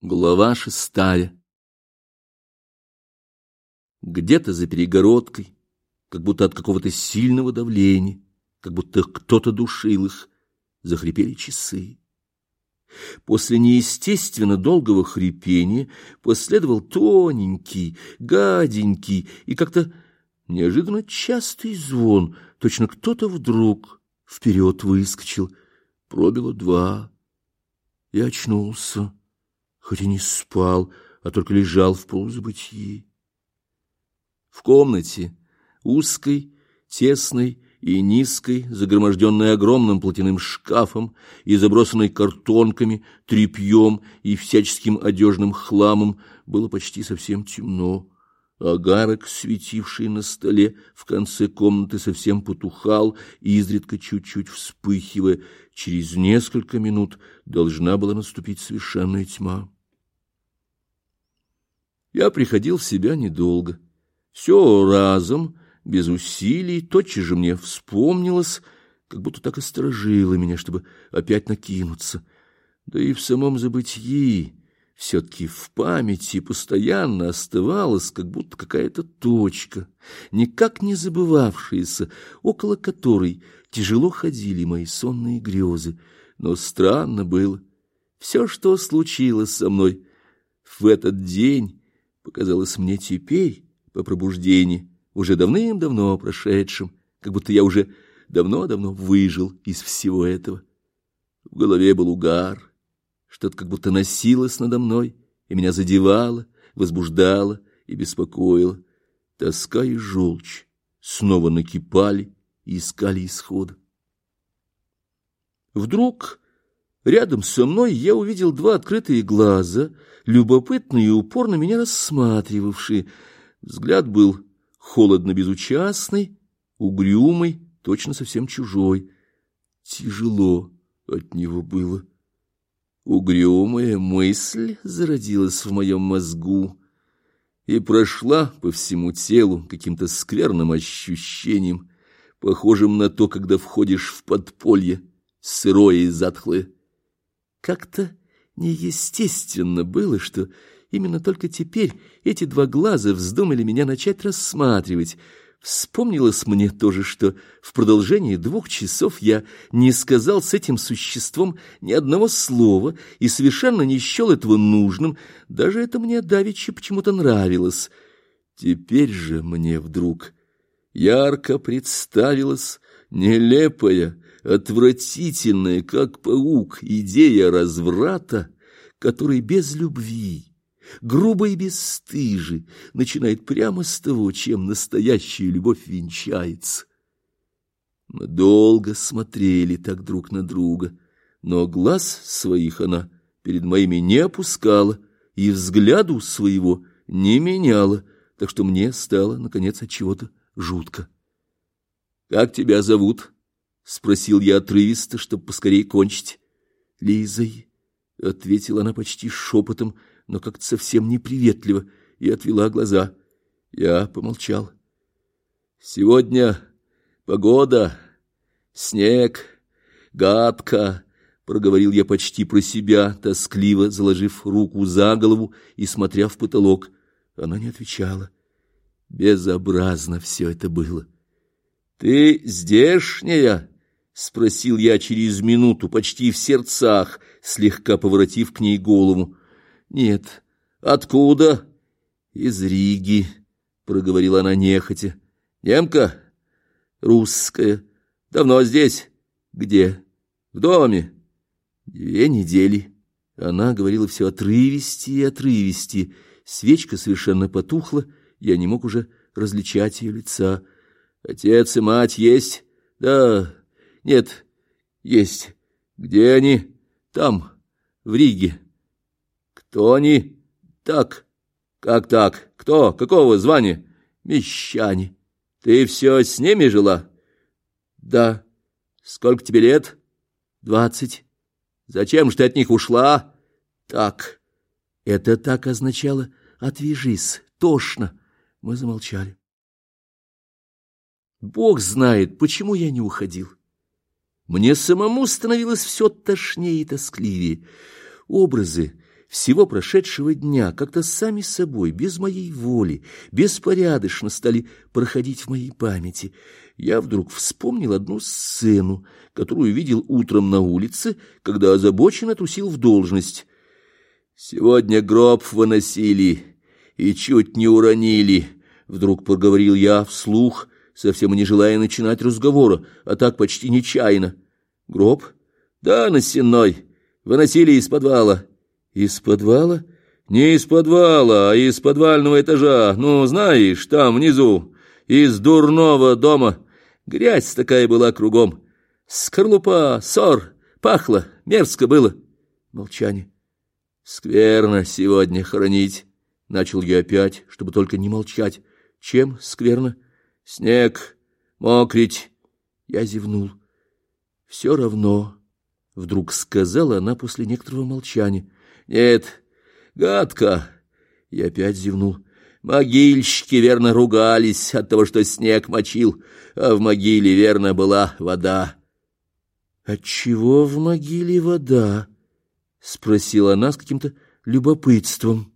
Глава шестая Где-то за перегородкой, как будто от какого-то сильного давления, как будто кто-то душил их, захрипели часы. После неестественно долгого хрипения последовал тоненький, гаденький и как-то неожиданно частый звон, точно кто-то вдруг вперед выскочил. Пробило два. Я очнулся хоть и не спал, а только лежал в полузабытии. В комнате, узкой, тесной и низкой, загроможденной огромным платяным шкафом и забросанной картонками, тряпьем и всяческим одежным хламом, было почти совсем темно. Агарок, светивший на столе в конце комнаты, совсем потухал, изредка чуть-чуть вспыхивая. Через несколько минут должна была наступить совершенная тьма. Я приходил в себя недолго. Все разом, без усилий, тотчас же мне вспомнилось, как будто так и сторожило меня, чтобы опять накинуться. Да и в самом забытии, все-таки в памяти постоянно оставалась как будто какая-то точка, никак не забывавшаяся, около которой тяжело ходили мои сонные грезы. Но странно было, все, что случилось со мной в этот день, показалось мне теперь, по пробуждении, уже давным-давно прошедшим, как будто я уже давно-давно выжил из всего этого. В голове был угар, что-то как будто носилось надо мной, и меня задевало, возбуждало и беспокоило. Тоска и желчь снова накипали и искали исхода. Вдруг рядом со мной я увидел два открытые глаза — любопытные и упорно меня рассматривавшие. Взгляд был холодно-безучастный, угрюмый, точно совсем чужой. Тяжело от него было. Угрюмая мысль зародилась в моем мозгу и прошла по всему телу каким-то скверным ощущением, похожим на то, когда входишь в подполье, сырое и затхлое. Как-то Неестественно было, что именно только теперь эти два глаза вздумали меня начать рассматривать. Вспомнилось мне тоже, что в продолжении двух часов я не сказал с этим существом ни одного слова и совершенно не счел этого нужным, даже это мне давеча почему-то нравилось. Теперь же мне вдруг ярко представилась нелепая, отвратительная, как паук, идея разврата, который без любви, грубо и бесстыжи, начинает прямо с того, чем настоящая любовь венчается. Мы долго смотрели так друг на друга, но глаз своих она перед моими не опускала и взгляду своего не меняла, так что мне стало, наконец, от чего-то жутко. — Как тебя зовут? — спросил я отрывисто, чтобы поскорее кончить. — Лизой, — ответила она почти шепотом, но как-то совсем неприветливо, и отвела глаза. Я помолчал. — Сегодня погода, снег, гадко, — проговорил я почти про себя, тоскливо заложив руку за голову и смотря в потолок. Она не отвечала. Безобразно все это было. —— Ты здешняя? — спросил я через минуту, почти в сердцах, слегка поворотив к ней голову. — Нет. — Откуда? — Из Риги, — проговорила она нехотя. — Немка? — Русская. — Давно здесь? — Где? — В доме. — Две недели. Она говорила все отрывисти и отрывисти. Свечка совершенно потухла, я не мог уже различать ее лица. Отец и мать есть? Да. Нет. Есть. Где они? Там, в Риге. Кто они? Так. Как так? Кто? Какого звания? Мещане. Ты все с ними жила? Да. Сколько тебе лет? Двадцать. Зачем же ты от них ушла? Так. Это так означало «отвяжись, тошно». Мы замолчали. Бог знает, почему я не уходил. Мне самому становилось все тошнее и тоскливее. Образы, всего прошедшего дня как-то сами собой, без моей воли, беспорядочно стали проходить в моей памяти. Я вдруг вспомнил одну сцену, которую видел утром на улице, когда озабоченно трусил в должность. «Сегодня гроб выносили и чуть не уронили», — вдруг проговорил я вслух, совсем не желая начинать разговора, а так почти нечаянно. «Гроб? Да, на сенной. Выносили из подвала». Из подвала? Не из подвала, а из подвального этажа. Ну, знаешь, там внизу, из дурного дома. Грязь такая была кругом. Скорлупа, ссор, пахло, мерзко было. Молчание. Скверно сегодня хоронить. Начал я опять, чтобы только не молчать. Чем скверно? Снег, мокрить. Я зевнул. Все равно, вдруг сказала она после некоторого молчания. Нет, гадко. Я опять зевнул. Могильщики, верно, ругались от того, что снег мочил, а в могиле, верно, была вода. Отчего в могиле вода? спросила она с каким-то любопытством.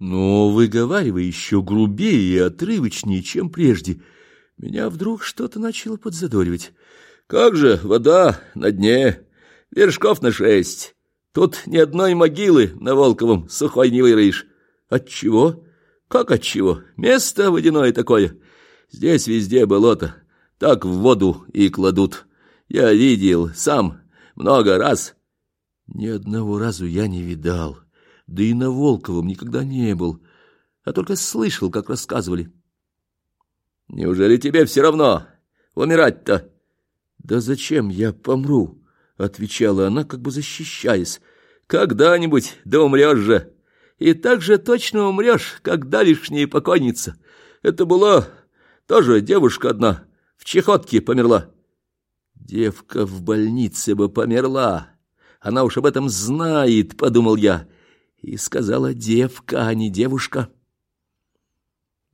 Но выговаривая еще грубее и отрывочнее, чем прежде, меня вдруг что-то начало подзадоривать. Как же вода на дне, вершков на шесть. Тут ни одной могилы на Волковом сухой не выроешь. Отчего? Как отчего? Место водяное такое. Здесь везде болото. Так в воду и кладут. Я видел сам много раз. Ни одного разу я не видал. Да и на Волковом никогда не был. А только слышал, как рассказывали. Неужели тебе все равно умирать-то? Да зачем я помру? отвечала она, как бы защищаясь. Когда-нибудь да умрешь же. И так же точно умрешь, как давишняя покойница. Это была тоже девушка одна, в чехотке померла. Девка в больнице бы померла. Она уж об этом знает, подумал я. И сказала девка, а не девушка.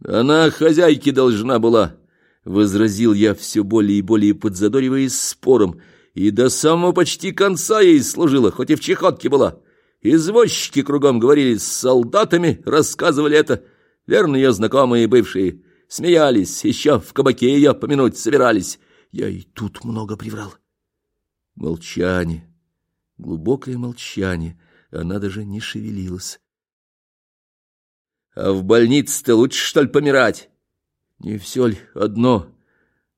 Она хозяйке должна была, возразил я все более и более подзадориваясь спором, — и до самого почти конца ей служила, хоть и в чехотке была. Извозчики кругом говорили с солдатами, рассказывали это. Верно, ее знакомые бывшие. Смеялись, еще в кабаке ее помянуть собирались. Я и тут много приврал. Молчание, глубокое молчание. Она даже не шевелилась. А в больнице-то лучше, что ли, помирать? Не все ли одно?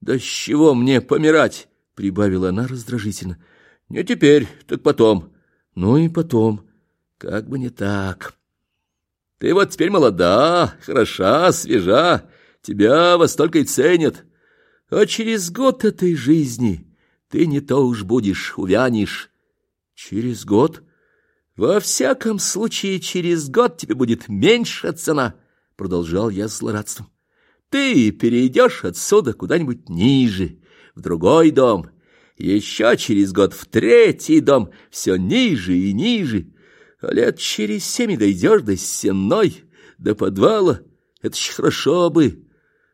Да с чего мне помирать? прибавила она раздражительно. Не теперь, так потом. Ну и потом. Как бы не так. Ты вот теперь молода, хороша, свежа. Тебя во столько и ценят. А через год этой жизни ты не то уж будешь, увянешь. Через год? Во всяком случае, через год тебе будет меньше цена, продолжал я с злорадством. Ты перейдешь отсюда куда-нибудь ниже, в другой дом, еще через год в третий дом, все ниже и ниже, а лет через семь дойдешь до сенной, до подвала, это ж хорошо бы.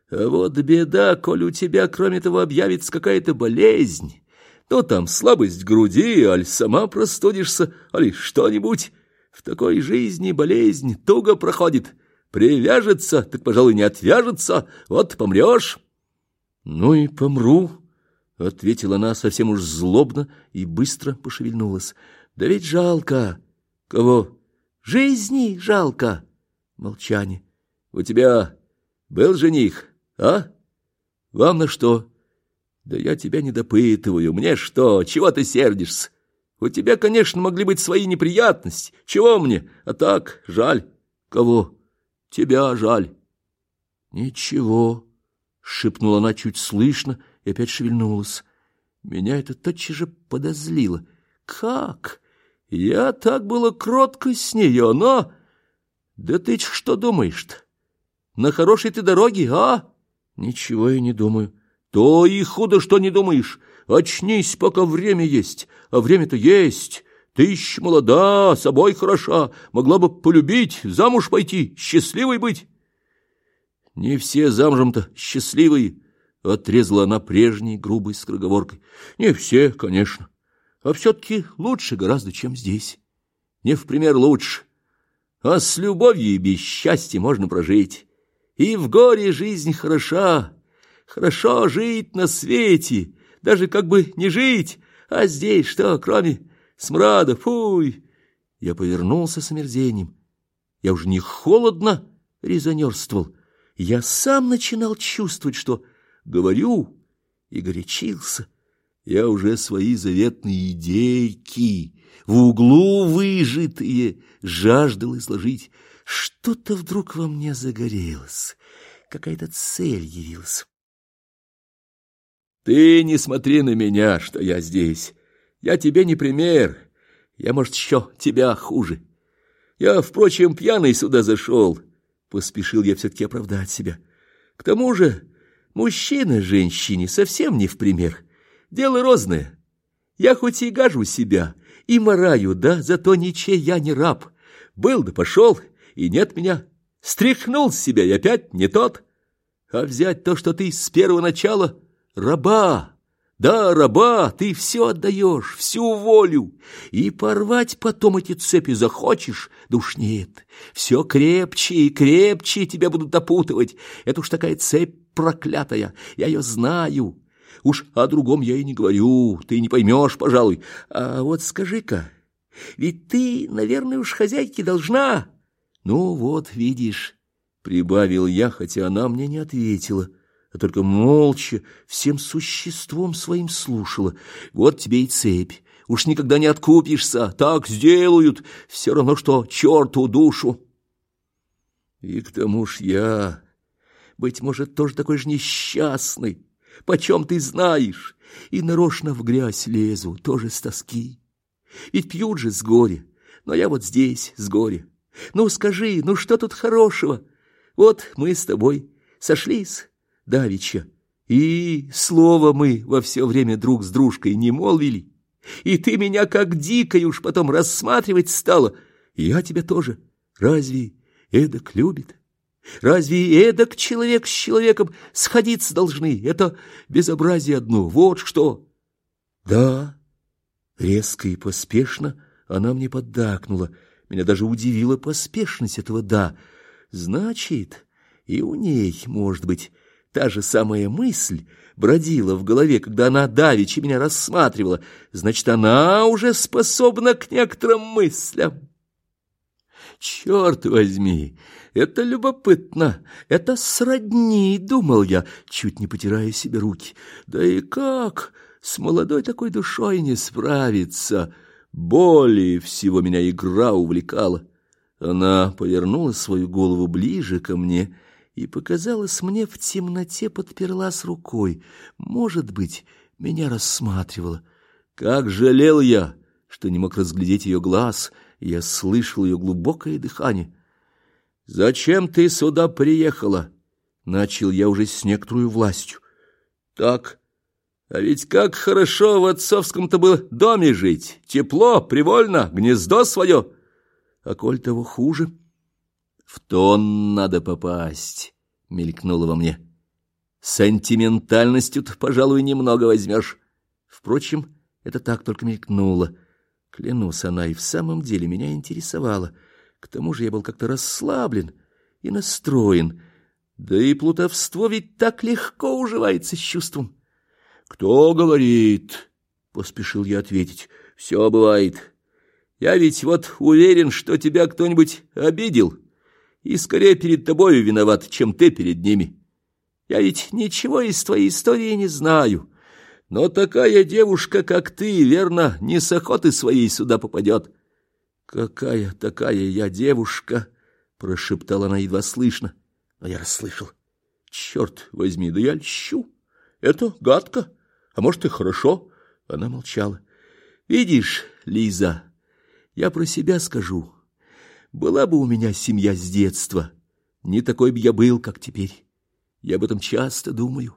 А вот беда, коль у тебя, кроме того, объявится какая-то болезнь, то там слабость груди, аль сама простудишься, али что-нибудь. В такой жизни болезнь туго проходит, привяжется, так, пожалуй, не отвяжется, вот помрешь. Ну и помру, — ответила она совсем уж злобно и быстро пошевельнулась. — Да ведь жалко. — Кого? — Жизни жалко. Молчание. — У тебя был жених, а? — Вам на что? — Да я тебя не допытываю. Мне что? Чего ты сердишься? У тебя, конечно, могли быть свои неприятности. Чего мне? А так, жаль. Кого? Тебя жаль. Ничего, — шепнула она чуть слышно, — и опять шевельнулась. Меня это тотчас же подозлило. Как? Я так было кротко с нею, но... Да ты что думаешь-то? На хорошей ты дороге, а? Ничего я не думаю. То и худо, что не думаешь. Очнись, пока время есть. А время-то есть. Ты еще молода, собой хороша, могла бы полюбить, замуж пойти, счастливой быть. Не все замужем-то счастливые. Отрезала она прежней грубой скороговоркой. Не все, конечно, а все-таки лучше гораздо, чем здесь. не в пример лучше. А с любовью и без счастья можно прожить. И в горе жизнь хороша, хорошо жить на свете, даже как бы не жить, а здесь что, кроме смрада, фуй. Я повернулся с омерзением. Я уже не холодно резонерствовал, я сам начинал чувствовать, что говорю и горячился. Я уже свои заветные идейки, в углу выжитые, жаждал изложить. Что-то вдруг во мне загорелось, какая-то цель явилась. Ты не смотри на меня, что я здесь. Я тебе не пример. Я, может, еще тебя хуже. Я, впрочем, пьяный сюда зашел. Поспешил я все-таки оправдать себя. К тому же мужчина женщине совсем не в пример. Дело розное. Я хоть и гажу себя, и мораю, да, зато ничей я не раб. Был да пошел, и нет меня. Стряхнул с себя и опять не тот. А взять то, что ты с первого начала Раба! Да, раба, ты все отдаешь, всю волю, и порвать потом эти цепи захочешь, да уж нет. Все крепче и крепче тебя будут опутывать. Это уж такая цепь проклятая, я ее знаю. Уж о другом я и не говорю, ты не поймешь, пожалуй. А вот скажи-ка, ведь ты, наверное, уж хозяйке должна. Ну вот, видишь, прибавил я, хотя она мне не ответила а только молча, всем существом своим слушала. Вот тебе и цепь. Уж никогда не откупишься, так сделают, все равно, что черту душу. И к тому ж я, быть может, тоже такой же несчастный, почем ты знаешь, и нарочно в грязь лезу, тоже с тоски. Ведь пьют же с горя, но я вот здесь с горя. Ну, скажи, ну что тут хорошего? Вот мы с тобой сошлись, давеча, и слово мы во все время друг с дружкой не молвили, и ты меня как дикой уж потом рассматривать стала, я тебя тоже. Разве эдак любит? Разве эдак человек с человеком сходиться должны? Это безобразие одно, вот что. Да, резко и поспешно она мне поддакнула. Меня даже удивила поспешность этого «да». Значит, и у ней, может быть, Та же самая мысль бродила в голове, когда она давеча меня рассматривала. Значит, она уже способна к некоторым мыслям. Черт возьми, это любопытно, это сродни, думал я, чуть не потирая себе руки. Да и как с молодой такой душой не справиться? Более всего меня игра увлекала. Она повернула свою голову ближе ко мне и, показалось мне, в темноте подперлась рукой. Может быть, меня рассматривала. Как жалел я, что не мог разглядеть ее глаз, я слышал ее глубокое дыхание. «Зачем ты сюда приехала?» — начал я уже с некоторой властью. «Так, а ведь как хорошо в отцовском-то было доме жить! Тепло, привольно, гнездо свое! А коль того хуже...» В тон надо попасть, мелькнуло во мне. Сентиментальностью-то, пожалуй, немного возьмешь. Впрочем, это так только мелькнуло. Клянусь, она и в самом деле меня интересовала. К тому же я был как-то расслаблен и настроен. Да и плутовство ведь так легко уживается с чувством. «Кто говорит?» — поспешил я ответить. «Все бывает. Я ведь вот уверен, что тебя кто-нибудь обидел» и скорее перед тобою виноват, чем ты перед ними. Я ведь ничего из твоей истории не знаю, но такая девушка, как ты, верно, не с охоты своей сюда попадет. — Какая такая я девушка? — прошептала она едва слышно, но я расслышал. — Черт возьми, да я льщу. Это гадко, а может и хорошо. Она молчала. — Видишь, Лиза, я про себя скажу. Была бы у меня семья с детства, не такой бы я был, как теперь. Я об этом часто думаю.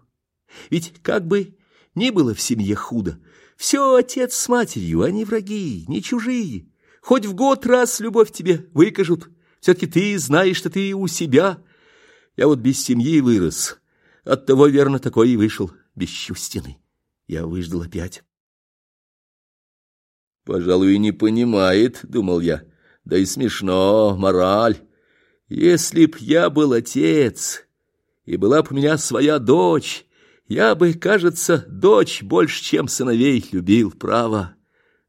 Ведь как бы ни было в семье худо, все отец с матерью, они враги, не чужие. Хоть в год раз любовь тебе выкажут, все-таки ты знаешь, что ты у себя. Я вот без семьи вырос, оттого, верно, такой и вышел, бесчувственный. Я выждал опять. «Пожалуй, не понимает», — думал я, — Да и смешно, мораль. Если б я был отец, и была б у меня своя дочь, я бы, кажется, дочь больше, чем сыновей любил, право.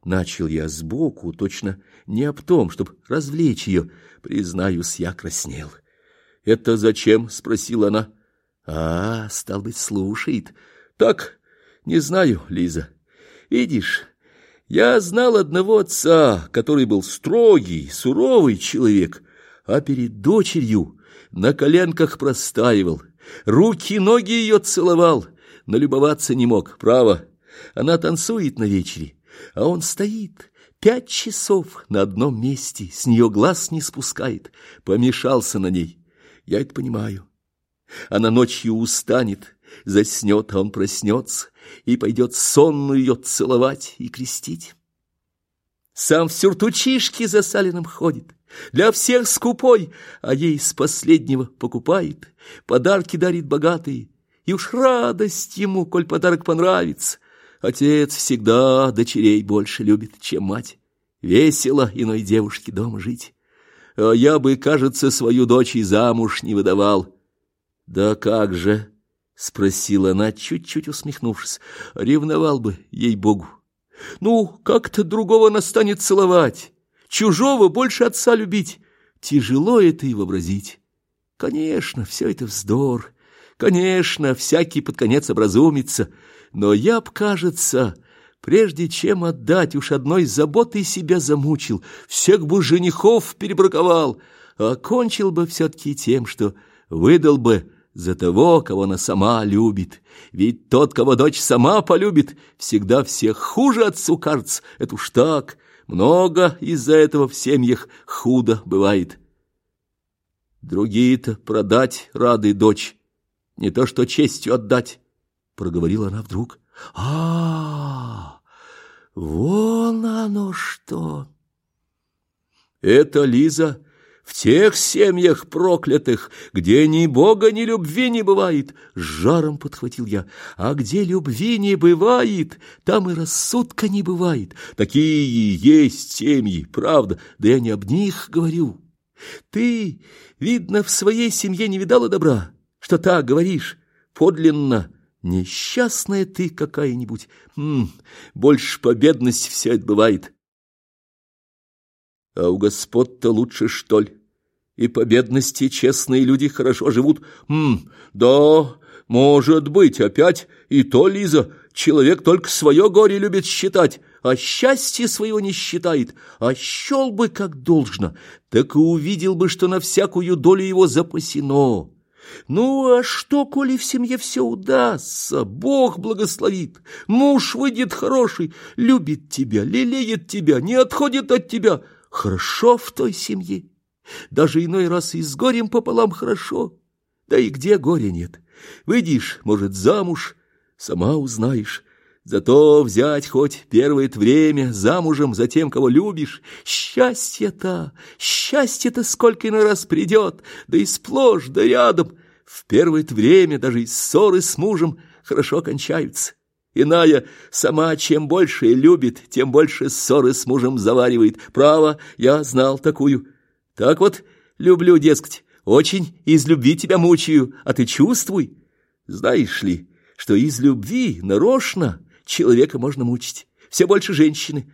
Начал я сбоку, точно не об том, чтобы развлечь ее. Признаюсь, я краснел. «Это зачем?» — спросила она. «А, стал быть, слушает. Так, не знаю, Лиза. Видишь, я знал одного отца, который был строгий, суровый человек, а перед дочерью на коленках простаивал, руки и ноги ее целовал, но любоваться не мог, право. Она танцует на вечере, а он стоит пять часов на одном месте, с нее глаз не спускает, помешался на ней. Я это понимаю. Она ночью устанет, заснет, а он проснется и пойдет сонную ее целовать и крестить. Сам в сюртучишке за Салином ходит, для всех скупой, а ей с последнего покупает, подарки дарит богатые, и уж радость ему, коль подарок понравится. Отец всегда дочерей больше любит, чем мать. Весело иной девушке дома жить. А я бы, кажется, свою дочь и замуж не выдавал. Да как же, спросила она, чуть-чуть усмехнувшись, ревновал бы, ей-богу. Ну, как-то другого настанет целовать, чужого больше отца любить. Тяжело это и вообразить. Конечно, все это вздор. Конечно, всякий под конец образумится. Но я б, кажется, прежде чем отдать, уж одной заботой себя замучил, всех бы женихов перебраковал, а кончил бы все-таки тем, что выдал бы за того, кого она сама любит. Ведь тот, кого дочь сама полюбит, всегда всех хуже отцу кажется. Это уж так. Много из-за этого в семьях худо бывает. Другие-то продать рады дочь, не то что честью отдать, — проговорила она вдруг. а, -а, вон оно что! Это Лиза в тех семьях проклятых, где ни Бога, ни любви не бывает, с жаром подхватил я. А где любви не бывает, там и рассудка не бывает. Такие есть семьи, правда, да я не об них говорю. Ты, видно, в своей семье не видала добра, что так говоришь, подлинно. Несчастная ты какая-нибудь. Больше по бедности все это бывает. А у господ-то лучше, что ли? И по бедности честные люди хорошо живут. М, да, может быть, опять и то, Лиза, человек только свое горе любит считать, а счастье своего не считает, а щел бы как должно, так и увидел бы, что на всякую долю его запасено. Ну, а что, коли в семье все удастся, Бог благословит, муж выйдет хороший, любит тебя, лелеет тебя, не отходит от тебя, хорошо в той семье. Даже иной раз и с горем пополам хорошо. Да и где горя нет? Выйдешь, может, замуж, сама узнаешь. Зато взять хоть первое время замужем за тем, кого любишь, счастье-то, счастье-то сколько иной раз придет, да и сплошь, да рядом. В первое время даже и ссоры с мужем хорошо кончаются. Иная сама чем больше любит, тем больше ссоры с мужем заваривает. Право, я знал такую. Так вот, люблю, дескать, очень из любви тебя мучаю, а ты чувствуй. Знаешь ли, что из любви нарочно человека можно мучить, все больше женщины.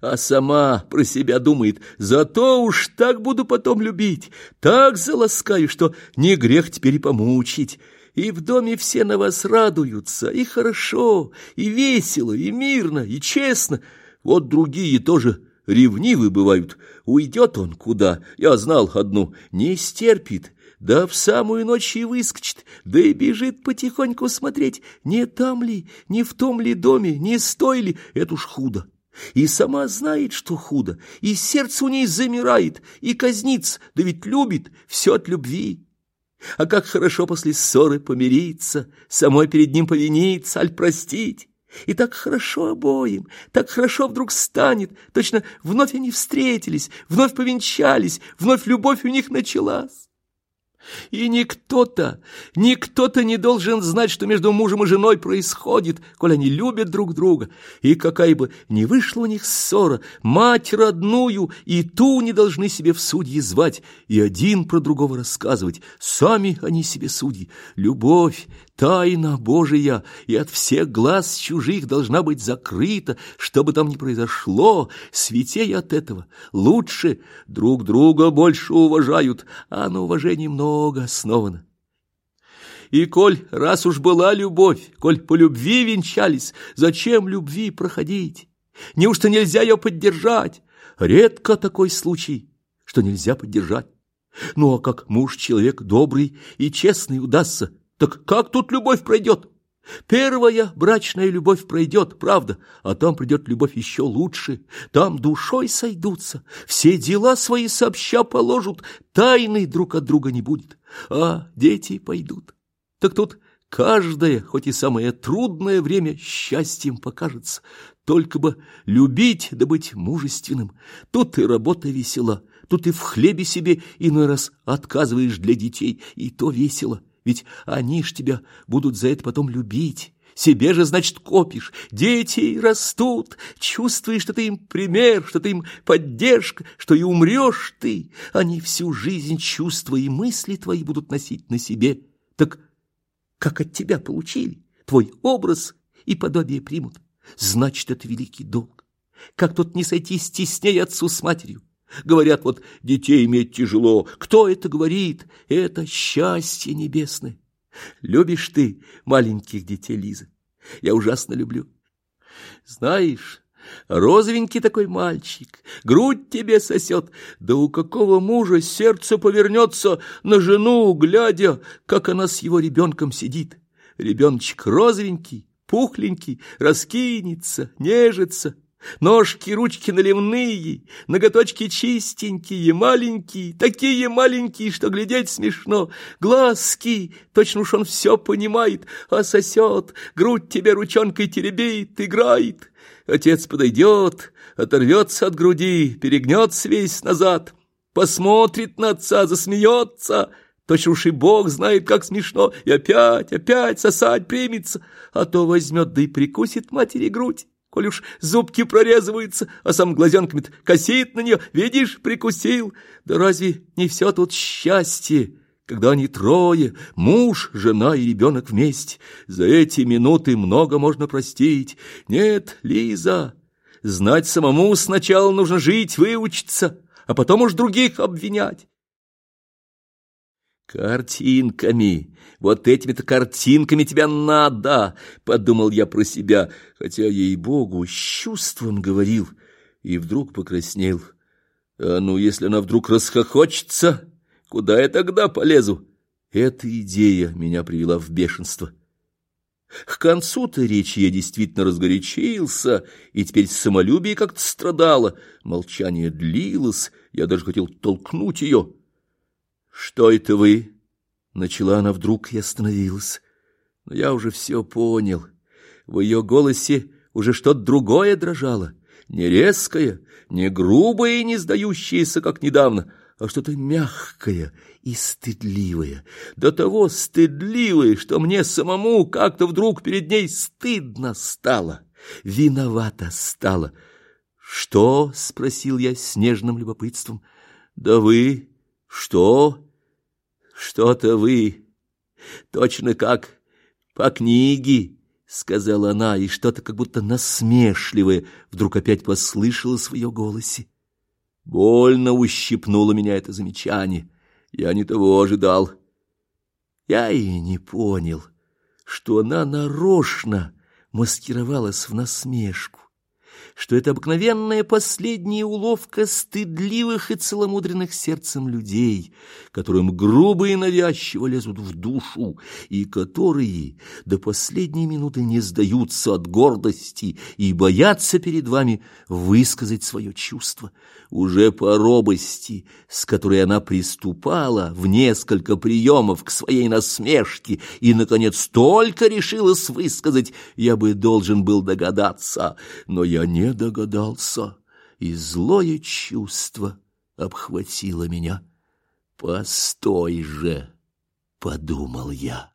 А сама про себя думает, зато уж так буду потом любить, так заласкаю, что не грех теперь и помучить. И в доме все на вас радуются, и хорошо, и весело, и мирно, и честно. Вот другие тоже ревнивы бывают. Уйдет он куда, я знал одну, не стерпит, да в самую ночь и выскочит, да и бежит потихоньку смотреть, не там ли, не в том ли доме, не с той ли, это уж худо. И сама знает, что худо, и сердце у ней замирает, и казнится, да ведь любит, все от любви. А как хорошо после ссоры помириться, самой перед ним повиниться, аль простить. И так хорошо обоим, так хорошо вдруг станет, точно вновь они встретились, вновь повенчались, вновь любовь у них началась. И никто-то, никто-то не должен знать, что между мужем и женой происходит, коль они любят друг друга. И какая бы ни вышла у них ссора, мать родную и ту не должны себе в судьи звать, и один про другого рассказывать. Сами они себе судьи. Любовь, тайна Божия, и от всех глаз чужих должна быть закрыта, что бы там ни произошло, святей от этого. Лучше друг друга больше уважают, а на уважении много основано. И коль раз уж была любовь, коль по любви венчались, зачем любви проходить? Неужто нельзя ее поддержать? Редко такой случай, что нельзя поддержать. Ну а как муж человек добрый и честный удастся, так как тут любовь пройдет? Первая брачная любовь пройдет, правда, а там придет любовь еще лучше. Там душой сойдутся, все дела свои сообща положат, тайны друг от друга не будет, а дети пойдут. Так тут каждое, хоть и самое трудное время, счастьем покажется. Только бы любить да быть мужественным. Тут и работа весела, тут и в хлебе себе иной раз отказываешь для детей, и то весело. Ведь они ж тебя будут за это потом любить. Себе же, значит, копишь. Дети растут, чувствуешь, что ты им пример, что ты им поддержка, что и умрешь ты. Они всю жизнь чувства и мысли твои будут носить на себе. Так как от тебя получили, твой образ и подобие примут. Значит, это великий долг. Как тут не сойти стесней отцу с матерью? Говорят, вот детей иметь тяжело. Кто это говорит? Это счастье небесное. Любишь ты маленьких детей, Лиза? Я ужасно люблю. Знаешь, розовенький такой мальчик, грудь тебе сосет. Да у какого мужа сердце повернется на жену, глядя, как она с его ребенком сидит? Ребеночек розовенький, пухленький, раскинется, нежится. Ножки, ручки наливные, ноготочки чистенькие, маленькие, такие маленькие, что глядеть смешно. Глазки, точно уж он все понимает, а сосет, грудь тебе ручонкой теребит, играет. Отец подойдет, оторвется от груди, перегнется весь назад, посмотрит на отца, засмеется. Точно уж и Бог знает, как смешно, и опять, опять сосать примется, а то возьмет да и прикусит матери грудь. Коль уж зубки прорезываются, а сам глазенками косит на нее, видишь, прикусил. Да разве не все тут счастье, когда они трое, муж, жена и ребенок вместе? За эти минуты много можно простить. Нет, Лиза, знать самому сначала нужно жить, выучиться, а потом уж других обвинять. «Картинками! Вот этими-то картинками тебя надо!» — подумал я про себя, хотя, ей-богу, с чувством говорил, и вдруг покраснел. «А ну, если она вдруг расхохочется, куда я тогда полезу?» Эта идея меня привела в бешенство. К концу-то речи я действительно разгорячился, и теперь самолюбие как-то страдало. Молчание длилось, я даже хотел толкнуть ее — «Что это вы?» Начала она вдруг и остановилась. Но я уже все понял. В ее голосе уже что-то другое дрожало. Не резкое, не грубое и не сдающееся, как недавно, а что-то мягкое и стыдливое. До того стыдливое, что мне самому как-то вдруг перед ней стыдно стало, виновато стало. «Что?» — спросил я с нежным любопытством. «Да вы что? Что-то вы, точно как по книге, сказала она, и что-то как будто насмешливое вдруг опять послышалось в ее голосе. Больно ущипнуло меня это замечание. Я не того ожидал. Я и не понял, что она нарочно маскировалась в насмешку что это обыкновенная последняя уловка стыдливых и целомудренных сердцем людей, которым грубо и навязчиво лезут в душу, и которые до последней минуты не сдаются от гордости и боятся перед вами высказать свое чувство. Уже по робости, с которой она приступала в несколько приемов к своей насмешке и, наконец, только решилась высказать, я бы должен был догадаться, но я не догадался, и злое чувство обхватило меня. Постой же, подумал я.